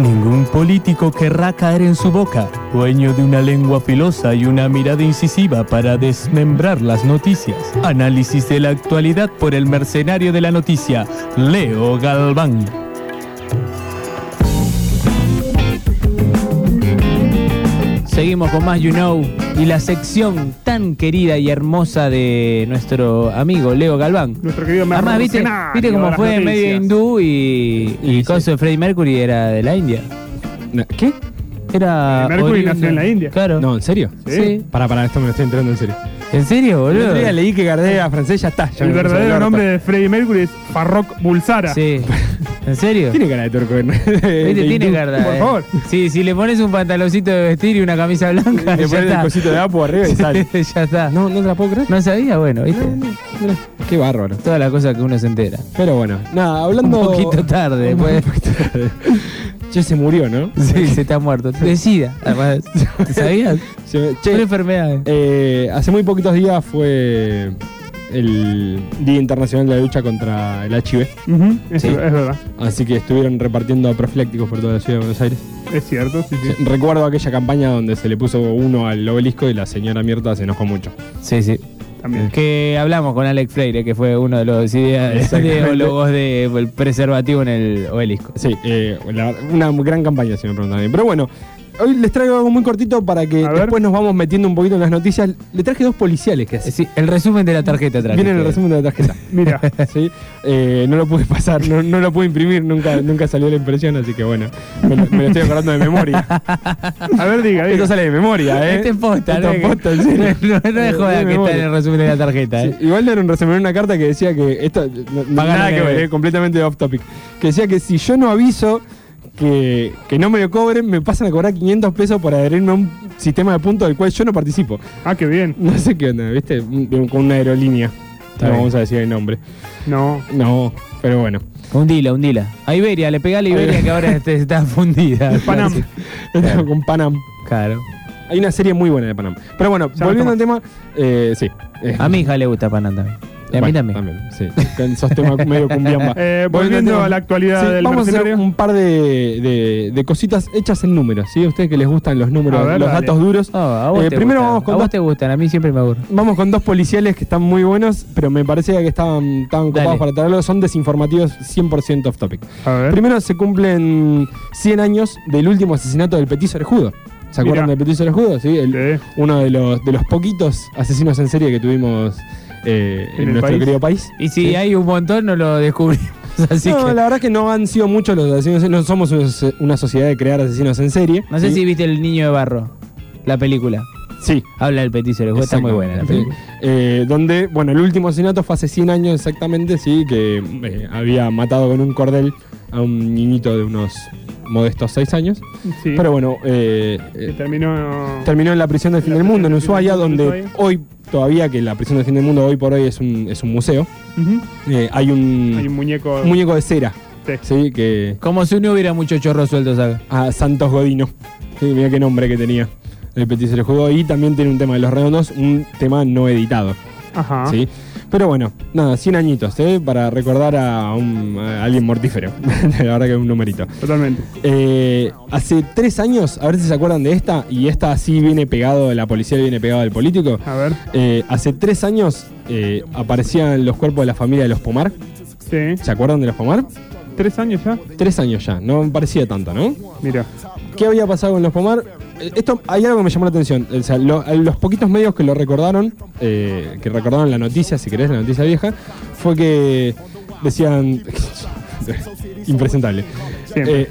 Ningún político querrá caer en su boca, dueño de una lengua filosa y una mirada incisiva para desmembrar las noticias. Análisis de la actualidad por el mercenario de la noticia, Leo Galván. Seguimos con más You Know y la sección tan querida y hermosa de nuestro amigo Leo Galván. Nuestro querido Además, ¿viste, cómo fue noticias. medio hindú y, y Y coso de Freddie Mercury era de la India? ¿Qué? Era Mercury oriundo. nació en la India. Claro. No, ¿en serio? Sí. Para, para, esto me lo estoy entrando en serio. ¿En serio, El boludo? otro día leí que Gardel era francés, ya está. ya El verdadero nombre de Freddie Mercury es Farrokh Bulsara. Sí. ¿En serio? Tiene cara de turco. ¿no? De- Viste, de tiene carta. por eh. favor. Sí, si le pones un pantaloncito de vestir y una camisa blanca, Le pones el cosito de apo arriba y sale. ya está. No, no te la puedo creer. No sabía, bueno, ¿viste? Qué bárbaro. Todas las cosas que uno se entera. Pero bueno, nada, Un hablando. poquito tarde, Un pues. poquito tarde. Che, se murió, ¿no? Sí, se está muerto. Decida. Además, ¿te sabías? Che. che, enfermedad. eh, hace muy poquitos días fue el Día Internacional de la Lucha contra el HIV. Ujú, es, Sí. es verdad. Así que estuvieron repartiendo profilácticos por toda la ciudad de Buenos Aires. Es cierto, sí, sí. Recuerdo aquella campaña donde se le puso uno al obelisco y la señora Mierta se enojó mucho. Sí, sí. También. Que hablamos con Alex Freire, que fue uno de los ideólogos del preservativo en el obelisco. Sí, eh, la- una gran campaña, si me preguntan mí. Pero bueno, hoy les traigo algo muy cortito para que A ver. después nos vamos metiendo un poquito en las noticias. Le traje dos policiales que Sí, el resumen de la tarjeta atrás. vienen en el resumen de la tarjeta. Mira, ¿sí? Eh, no lo pude pasar, no, no lo pude imprimir, nunca, nunca salió la impresión, así que bueno, me lo, me lo estoy acordando de memoria. a ver, diga, Esto diga. sale de memoria, ¿eh? Este es posta, Esto ¿no? es posta, en serio. No, no es joda De que está en el resumen de la tarjeta. Sí, ¿eh? igual era un resumen, una carta que decía que esto no- no- nada que ver, eh, completamente off topic. Que decía que si yo no aviso que, que no me lo cobren, me pasan a cobrar 500 pesos por adherirme a un sistema de puntos del cual yo no participo. Ah, qué bien. No sé qué onda, ¿viste? Con una aerolínea. Está no bien. vamos a decir el nombre. No. No, pero bueno. Hundila, hundila. A Iberia, le pegá a la Iberia que ahora este- está fundida. Panam. Con Panam. Claro. Hay una serie muy buena de Panam. Pero bueno, Ya volviendo al tema, eh, sí. Eh, A mi hija le gusta Panam también. A mí también. sí. Con esos temas medio cumbiamba. Eh, volviendo a la actualidad Sí, del vamos a hacer un par de, de- de cositas hechas en números, ¿sí? A ustedes que les gustan los números, ver, los dale. datos duros. Oh, Eh, primero gustan. vamos con a vos dos- te gustan, a mí siempre me aburre. Vamos con dos policiales que están muy buenos, pero me parecía que estaban, Dale. copados para traerlos. Son desinformativos 100% off topic. A ver. Primero se cumplen 100 años del último asesinato del Petiso Orejudo. ¿Se acuerdan Mirá. del Petiso Orejudo? Sí, el- Sí. uno de los, de los poquitos asesinos en serie que tuvimos eh, en, ¿En el nuestro país? querido país. Y si Sí. hay un montón, no lo descubrimos. Así no, que. la verdad que no han sido muchos los asesinos, no somos una- sociedad de crear asesinos en serie. No sé ¿sí? si viste El Niño de Barro, la película. Sí, Habla del petiso, está muy buena la película. sí. Eh, donde, bueno, el último asesinato fue hace 100 años exactamente, sí, que eh, había matado con un cordel a un niñito de unos modestos 6 años. Sí. Pero bueno, eh, Que eh, terminó. terminó en la prisión del fin del mundo, en Ushuaia, donde Ushuaia. hoy, todavía que la prisión del fin del mundo hoy por hoy es un, es un museo, eh, hay, un, Hay un muñeco. un muñeco de cera, Sí. sí, que... Como si no hubiera mucho chorro sueltos acá. a Santos Godino. Sí, mira qué nombre que tenía. El Petit se le jugó y también tiene un tema de los redondos, un tema no editado. Ajá. ¿sí? Pero bueno, nada, 100 añitos, ¿eh? Para recordar a, un- a alguien mortífero. La verdad que es un numerito. Totalmente. Eh, hace tres años, a ver si se acuerdan de esta, y esta sí viene pegado, la policía viene pegado al político. A ver. Eh, hace tres años eh, aparecían los cuerpos de la familia de los Pomar. Sí. ¿Se acuerdan de los Pomar? ¿Tres años ya? Tres años ya, no me parecía tanto, ¿no? Mira. ¿Qué había pasado con los Pomar? Eh, Esto, hay algo que me llamó la atención. O sea, lo- a los poquitos medios que lo recordaron, eh, que recordaron la noticia, si querés, la noticia vieja, fue que decían. Impresentable. Eh,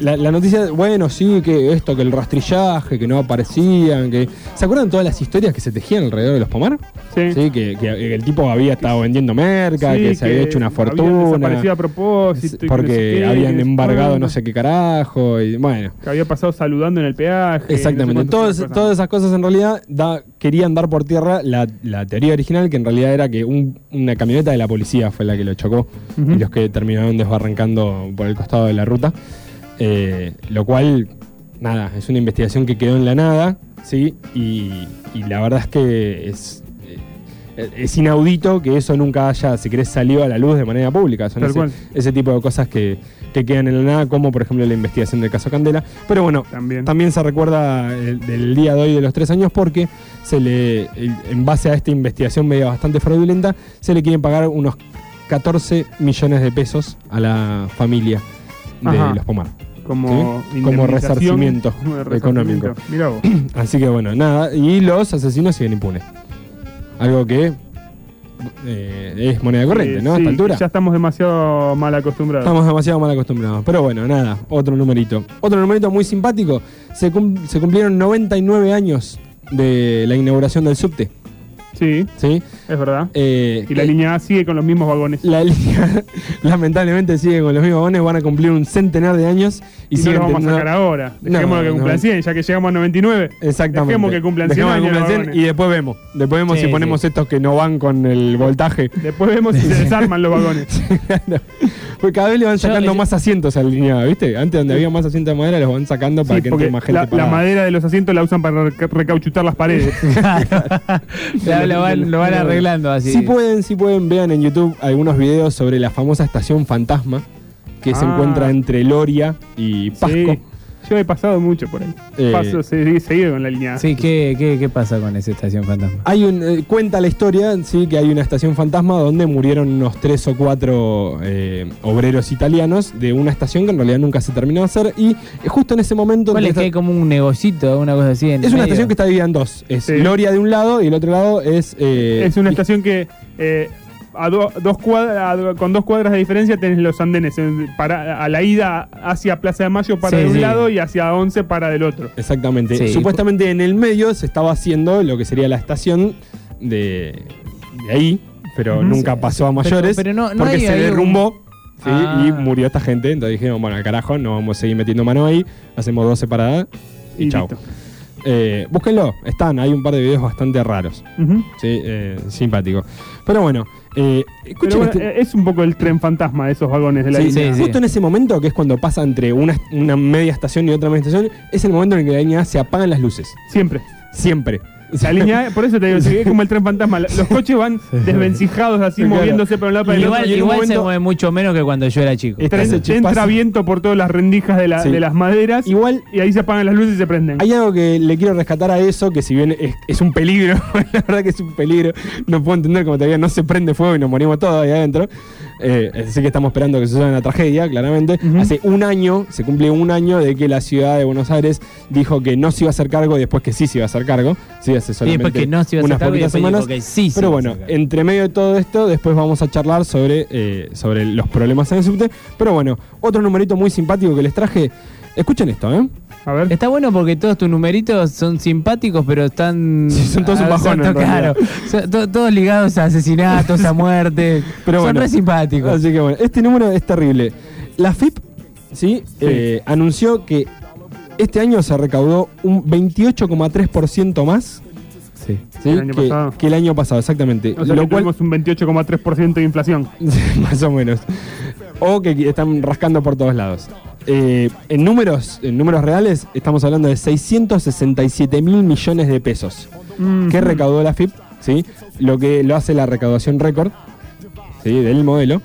la, la noticia, bueno, sí, que esto, que el rastrillaje, que no aparecían, que. ¿Se acuerdan todas las historias que se tejían alrededor de los Pomar? Sí. Sí, que, que el tipo había estado vendiendo merca, Sí, que se había hecho una fortuna. desaparecido a propósito. no sé Porque qué, habían embargado no sé qué carajo. Y bueno. Que había pasado saludando en el peaje. Exactamente. no sé Todas, cosas. todas esas cosas en realidad da- querían dar por tierra la, la teoría original, que en realidad era que un- una camioneta de la policía fue la que lo chocó y los que terminaron desbarrancando por el costado de la ruta. Eh, lo cual, nada, es una investigación que quedó en la nada, ¿sí? Y, y la verdad es que es, eh, es inaudito que eso nunca haya, si querés, salido a la luz de manera pública. Son ese, tipo de cosas que, que quedan en la nada, como por ejemplo la investigación del caso Candela. Pero bueno, También. se recuerda el- del día de hoy de los tres años porque se le, el- en base a esta investigación medio bastante fraudulenta, se le quieren pagar unos 14 millones de pesos a la familia de Ajá. los Pomar. Como, ¿Sí? Como resarcimiento económico. Mirá vos. Así que bueno, nada. Y los asesinos siguen impunes. Algo que eh, es moneda corriente, Eh, ¿no? a esta altura. Ya estamos demasiado mal acostumbrados. Estamos demasiado mal acostumbrados. Pero bueno, nada, otro numerito. Otro numerito muy simpático. Se, cum- se cumplieron 99 años de la inauguración del subte. Sí, ¿Sí? es verdad. Eh, Y la eh, línea A sigue con los mismos vagones. la línea lamentablemente sigue con los mismos vagones, van a cumplir un centenar de años y, Y, no siguen lo vamos a sacar ahora. No, Dejemos que no. cumplan 100, ya que llegamos a 99. Exactamente. Dejemos que cumplan 100 Dejemos que cumplan los 100 vagones. y después vemos. Después vemos Sí, si ponemos sí. estos que no van con el voltaje. Después vemos si se desarman los vagones. Claro. Porque cada vez le van sacando yo- más asientos a la línea, ¿viste? Antes donde había más asientos de madera los van sacando para Sí, que entre más gente la, la madera de los asientos la usan para reca- recauchutar las paredes. Lo, van, lo van arreglando así. Si pueden, si pueden, vean en YouTube algunos videos sobre la famosa estación fantasma que se Ah. encuentra entre Loria y Pasco. Yo he pasado mucho por ahí. Eh, Paso, se- seguido con la línea A. Sí, ¿qué, qué, qué pasa con esa estación fantasma? Hay un, eh, cuenta la historia, sí, que hay una estación fantasma donde murieron unos tres o cuatro eh, obreros italianos de una estación que en realidad nunca se terminó de hacer y eh, justo en ese momento ¿Cuál es que hay como un negocito, una cosa así? En es una medio? estación que está dividida en dos, es Sí. Loria de un lado y el otro lado es eh, Es una y- estación que eh, a do- dos cuadra- a con dos cuadras de diferencia tenés los andenes. en- para, a la ida hacia Plaza de Mayo para Sí, de un sí. lado y hacia 11 para del otro. Exactamente. Sí. Supuestamente en el medio se estaba haciendo lo que sería la estación de, de ahí, pero nunca Sí, pasó a mayores pero no- no porque se un- derrumbó. sí, Ah. Y murió esta gente. Entonces dijeron, bueno, al carajo, no vamos a seguir metiendo mano ahí. Hacemos dos separadas y, Y chao. Eh, búsquenlo, están, hay un par de videos bastante raros. Sí, eh, simpático. Pero bueno, eh, escuchen Pero bueno, este- es un poco el tren fantasma de esos vagones de la Sí, línea. sí, justo en ese momento, que es cuando pasa entre una, una media estación y otra media estación, es el momento en el que la línea A se apagan las luces. Siempre. Siempre. Por eso te digo, es como el tren fantasma. Los coches van desvencijados así, Claro. moviéndose para un lado para el otro. Igual, y igual se mueve mucho menos que cuando yo era chico. Está entra viento por todas las rendijas de, la- Sí. de las maderas Igual y ahí se apagan las luces y se prenden. hay algo que le quiero rescatar a eso, que si bien es, es un peligro, la verdad que es un peligro, no puedo entender cómo todavía no se prende fuego y nos morimos todos ahí adentro. Eh, así que estamos esperando que suceda una tragedia, claramente. Hace un año, se cumple un año de que la ciudad de Buenos Aires dijo que no se iba a hacer cargo y después que sí se iba a hacer cargo. Sí, hace Y solamente que no se iba a unas sacar y poquitas semanas. que sí se Pero bueno, entre medio de todo esto, después vamos a charlar sobre, eh, sobre los problemas en el subte. Pero bueno, otro numerito muy simpático que les traje. Escuchen esto, ¿eh? A ver. Está bueno porque todos tus numeritos son simpáticos, pero están. Sí, son todos un ah, bajón, son claro, son to- todos ligados a asesinatos, a muerte. Pero son bueno. re simpáticos. Así que bueno, este número es terrible. La FIP, ¿sí? Eh, anunció que este año se recaudó un 28,3% más Sí. ¿sí? El año que, pasado. que el año pasado, exactamente. O sea, Lo que cual, tuvimos un 28,3% de inflación. más o menos. O que están rascando por todos lados. Eh, en números, en números reales, estamos hablando de 667 mil millones de pesos. Mm, que recaudó la FIP, ¿sí? Lo que lo hace la recaudación récord, ¿sí? Del modelo.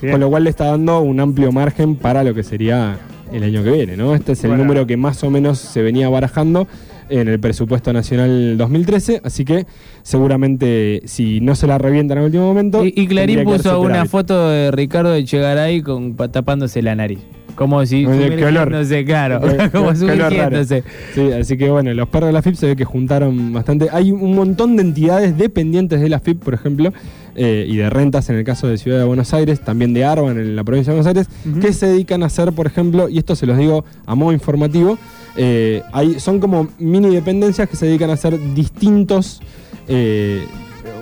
Bien. Con lo cual le está dando un amplio margen para lo que sería el año que viene, ¿no? Este es el Bueno. número que más o menos se venía barajando en el presupuesto nacional 2013, así que seguramente si no se la revientan en el último momento... Y, y Clarín puso una foto de Ricardo Echegaray con, pa- tapándose la nariz. Como si sumergiéndose, claro. Como sumergiéndose. Sí, así que bueno, los perros de la FIP se ve que juntaron bastante. Hay un montón de entidades dependientes de la FIP, por ejemplo, eh, y de rentas en el caso de Ciudad de Buenos Aires, también de Arban en la provincia de Buenos Aires, que se dedican a hacer, por ejemplo, y esto se los digo a modo informativo, eh, hay, son como mini dependencias que se dedican a hacer distintos. Eh,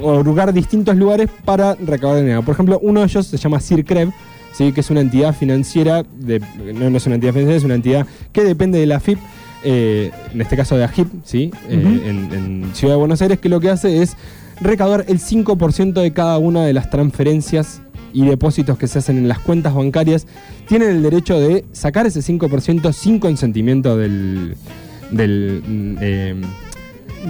orugar distintos lugares para recaudar dinero. Por ejemplo, uno de ellos se llama CIRCREV, ¿sí? que es una entidad financiera, de, no, no es una entidad financiera, es una entidad que depende de la FIP, eh, en este caso de AGIP, ¿sí? Eh, en, en Ciudad de Buenos Aires, que lo que hace es recaudar el 5% de cada una de las transferencias y depósitos que se hacen en las cuentas bancarias. Tienen el derecho de sacar ese 5% sin consentimiento del, del, mm, eh,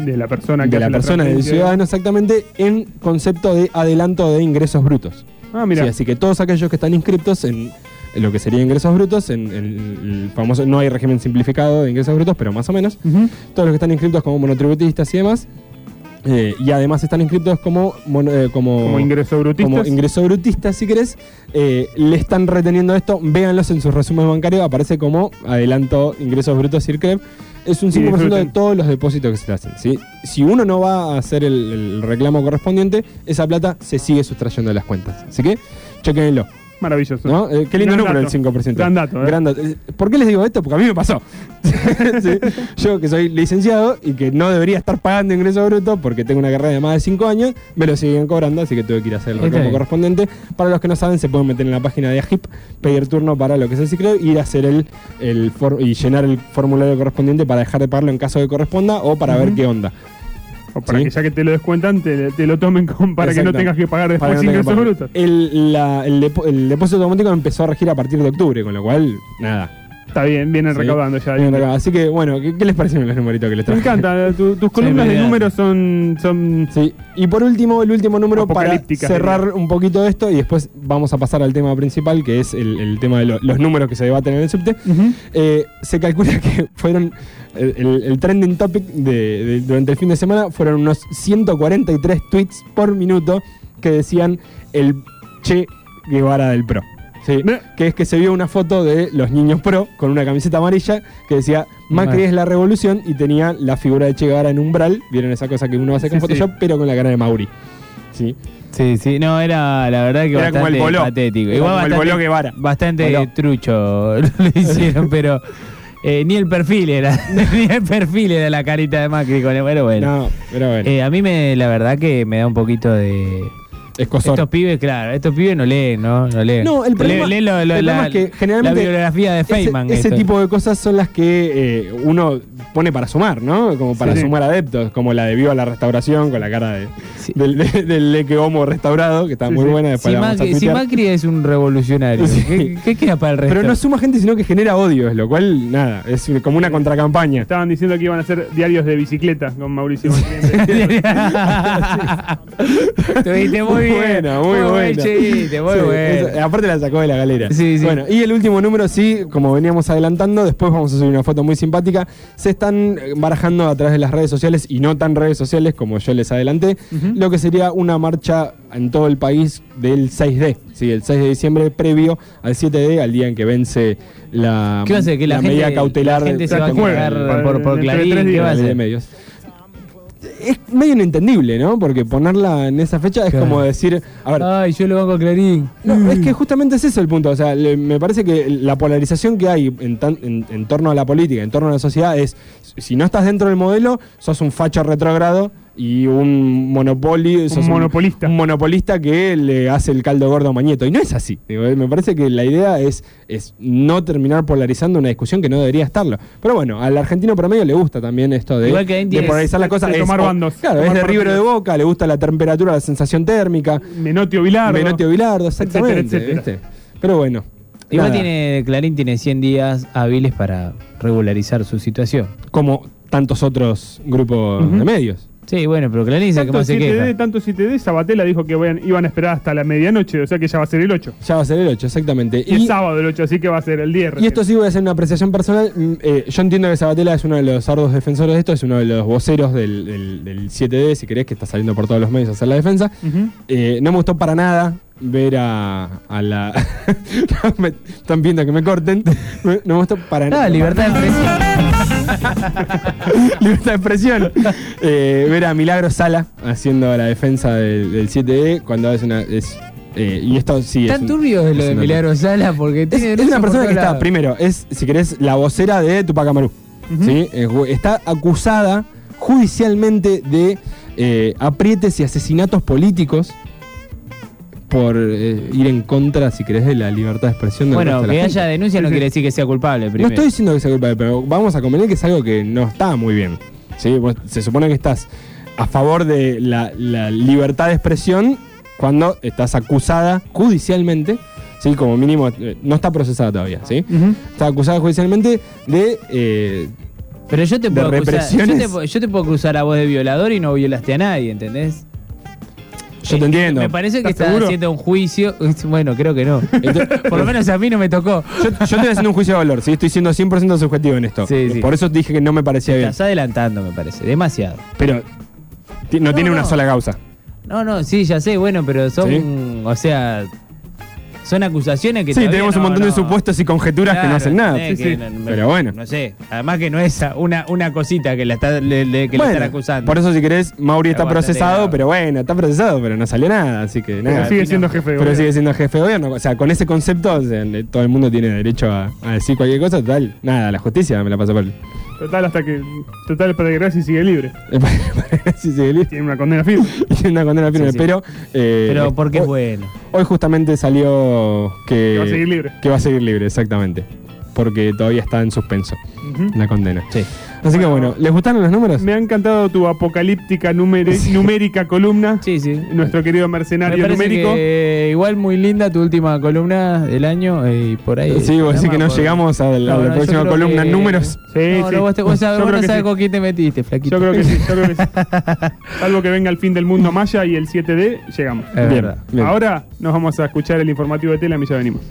De la persona que de la hace persona del ciudadano exactamente en concepto de adelanto de ingresos brutos. Ah, mira. Sí, así que todos aquellos que están inscriptos en, lo que sería ingresos brutos, en, el famoso, no hay régimen simplificado de ingresos brutos, pero más o menos, todos los que están inscritos como monotributistas y demás, eh, y además están inscritos como, mono- eh, como, Como ingreso brutista. como ingreso brutista, si querés, eh, le están reteniendo esto, véanlos en sus resúmenes bancarios, aparece como adelanto ingresos brutos CIRCREP. Es un Y 5% de todos los depósitos que se le hacen. ¿sí? Si uno no va a hacer el, el reclamo correspondiente, esa plata se sigue sustrayendo de las cuentas. Así que, chequenlo. Maravilloso. ¿no? Eh, qué lindo Gran número dato. el 5%. Gran dato, ¿eh? Gran dato. Eh, ¿Por qué les digo esto? Porque a mí me pasó. Sí. Yo que soy licenciado y que no debería estar pagando ingreso bruto porque tengo una carrera de más de 5 años, me lo siguen cobrando, así que tuve que ir a hacer el reclamo correspondiente. Para los que no saben, se pueden meter en la página de AGIP, pedir turno para lo que es el ciclo, ir a hacer el, el for- y llenar el formulario correspondiente para dejar de pagarlo en caso de corresponda o para ver qué onda. O para Sí. que ya que te lo descuentan, te, te lo tomen con- para que no tengas que pagar después no ingresos brutos. El, la- el depo- el depósito automático empezó a regir a partir de octubre, con lo cual, nada. Está bien, vienen Sí. recaudando ya. Así que, bueno, ¿qué, qué les parecen los numeritos que les Me traje? encanta, tu- tus columnas de números son, son Sí, y por último, el último número para cerrar un poquito esto y después vamos a pasar al tema principal, que es el, el tema de lo- los números que se debaten en el subte. Eh, se calcula que fueron el, el- el trending topic de, de- durante el fin de semana fueron unos 143 tweets por minuto que decían el Che Guevara del Pro. Sí, que es que se vio una foto de los niños pro con una camiseta amarilla que decía Macri es la revolución y tenía la figura de Che Guevara en umbral. Vieron esa cosa que uno hace con Sí, sí. Photoshop, pero con la cara de Mauri. Sí. Sí, sí, no, era la verdad que Era como bastante el boló. patético. Era Igual como el bastante, boló Guevara. bastante Boló. trucho lo hicieron, pero eh, ni el perfil era, ni el perfil era la carita de Macri con el, pero bueno. No, pero bueno. Eh, a mí me, la verdad que me da un poquito de... Escosor. Estos pibes, claro, estos pibes no leen, ¿no? No leen. No, el problema, Lee- lee lo- lo- el la, problema es que generalmente la biografía de Feynman. Ese, tipo de cosas son las que eh, uno pone para sumar, ¿no? Como para Sí. sumar adeptos, como la de Viva la Restauración con la cara de, Sí. del, de- del leque homo restaurado, que está Sí, muy sí. buena. Después Si la vamos a Macri, si. Macri es un revolucionario, Sí. ¿qué, qué queda para el resto? Pero no suma gente, sino que genera odios, lo cual, nada, es como una contracampaña. Estaban diciendo que iban a hacer diarios de bicicleta con Mauricio. Estuviste muy, Muy buena, muy buen buena. chiste, muy Sí, bueno. eso- aparte la sacó de la galera. Sí, sí. Bueno, y el último número, sí, como veníamos adelantando, después vamos a subir una foto muy simpática. Se están barajando a través de las redes sociales y no tan redes sociales como yo les adelanté, lo que sería una marcha en todo el país del 6D, sí, el 6 de diciembre previo al 7D, al día en que vence la, ¿Qué va a hacer? ¿Que la, gente, medida cautelar la gente se va a por, por Clarín? ¿Qué va a la de medios. Es medio inentendible, ¿no? Porque ponerla en esa fecha es Claro. como decir, a ver, Ay, yo lo banco a Clarín. No, es que justamente es eso el punto. O sea, le- me parece que la polarización que hay en, tan- en- en torno a la política, en torno a la sociedad, es si no estás dentro del modelo, sos un facho retrógrado y un monopolio. monopolista. Un monopolista que le hace el caldo gordo a Mañeto. Y no es así. Digo, eh, me parece que la idea es, es no terminar polarizando una discusión que no debería estarlo. Pero bueno, al argentino promedio le gusta también esto de, de polarizar la cosa. de Es- tomar o- bandos, Claro, tomar es de River o de. Boca, le gusta la temperatura, la sensación térmica. Menotio Vilardo. Menotio Bilardo, exactamente. etcétera. ¿viste? Pero bueno. Igual nada, tiene, Clarín tiene 100 días hábiles para regularizar su situación. Como tantos otros grupos de medios. Sí, bueno, pero Clarín Tanto más se 7D, queja. tanto 7D, Sabatella dijo que vayan- iban a esperar hasta la medianoche, o sea que ya va a ser el 8. Ya va a ser el 8, exactamente. Y, es sábado el 8, así que va a ser el 10. y esto sí voy a hacer una apreciación personal. Mm, eh, yo entiendo que Sabatella es uno de los ardos defensores de esto, es uno de los voceros del, del- del 7D, si querés, que está saliendo por todos los medios a hacer la defensa. Ujú. Eh, no me gustó para nada ver a, a la... están viendo que me corten. No me gustó para Ah, nada. libertad de expresión. Libertad de expresión. Eh, ver a Milagro Sala haciendo la defensa del, del 7D cuando es una. Es, eh, y esto sí es. Tan un- turbio es lo es de Milagro Sala porque Es, tiene es una persona que está, primero, es, si querés, la vocera de Tupac Amaru. ¿sí? Eh, está acusada judicialmente de eh, aprietes y asesinatos políticos por eh, ir en contra, si querés, de la libertad de expresión del Bueno, de que haya gente. denuncia no quiere decir que sea culpable No primero. estoy diciendo que sea culpable, pero vamos a convenir que es algo que no está muy bien. ¿sí? Vos- se supone que estás a favor de la, la libertad de expresión cuando estás acusada judicialmente, ¿sí? como mínimo, eh, no está procesada todavía, ¿sí? Está acusada judicialmente de eh, Pero yo te de puedo acusar, yo te, puedo- yo te puedo acusar a vos de violador y no violaste a nadie, ¿entendés? Yo Eh, te entiendo. Me parece que ¿Estás seguro? haciendo un juicio. Bueno, creo que no. Entonces- Por lo menos a mí no me tocó. Yo, yo estoy haciendo un juicio de valor, ¿sí? estoy siendo 100% subjetivo en esto. Sí, sí. Por eso dije que no me parecía bien. Estás adelantando, me parece. Demasiado. Pero no, No, tiene una sola causa. No, no, sí, ya sé, bueno, pero son. O sea. Son acusaciones que Sí, tenemos un no- montón de supuestos y conjeturas que no hacen nada. Sí, sí. Pero bueno. No sé. Además que no es una, una cosita que, la está, le, le- que le Bueno, están acusando. Por eso, si querés, Mauri está procesado, pero bueno, está procesado, pero no salió nada, así que Pero nada. sigue siendo jefe de Pero gobierno. sigue siendo jefe de gobierno. O sea, con ese concepto, o sea, le- todo el mundo tiene derecho a, a decir cualquier cosa. Total, nada, la justicia me la pasó por el. Total, hasta que. Total, para que Graci sigue libre. sí, sí, listo. Tiene una condena firme. Tiene una condena firme, Sí, sí. pero. eh, Pero porque es bueno. hoy justamente salió que. Que va a seguir libre. Que va a seguir libre, exactamente. Porque todavía está en suspenso la condena. Sí. Así que bueno, ¿les gustaron los números? Me ha encantado tu apocalíptica numere- numérica columna. Sí, sí. Nuestro querido Me mercenario parece numérico. que igual muy linda tu última columna del año eh, y por ahí. Sí, vos decís que no llegamos a la, a la próxima columna números. Sí, no, sí. no, vos, te- vos sabés, vos creo no que sabés sí. con quién te metiste, flaquito. Yo creo que sí, yo creo que sí. Salvo que venga el fin del mundo maya y el 7D, llegamos. Es Bien, verdad. bien. Ahora nos vamos a escuchar el informativo de Telam y ya venimos.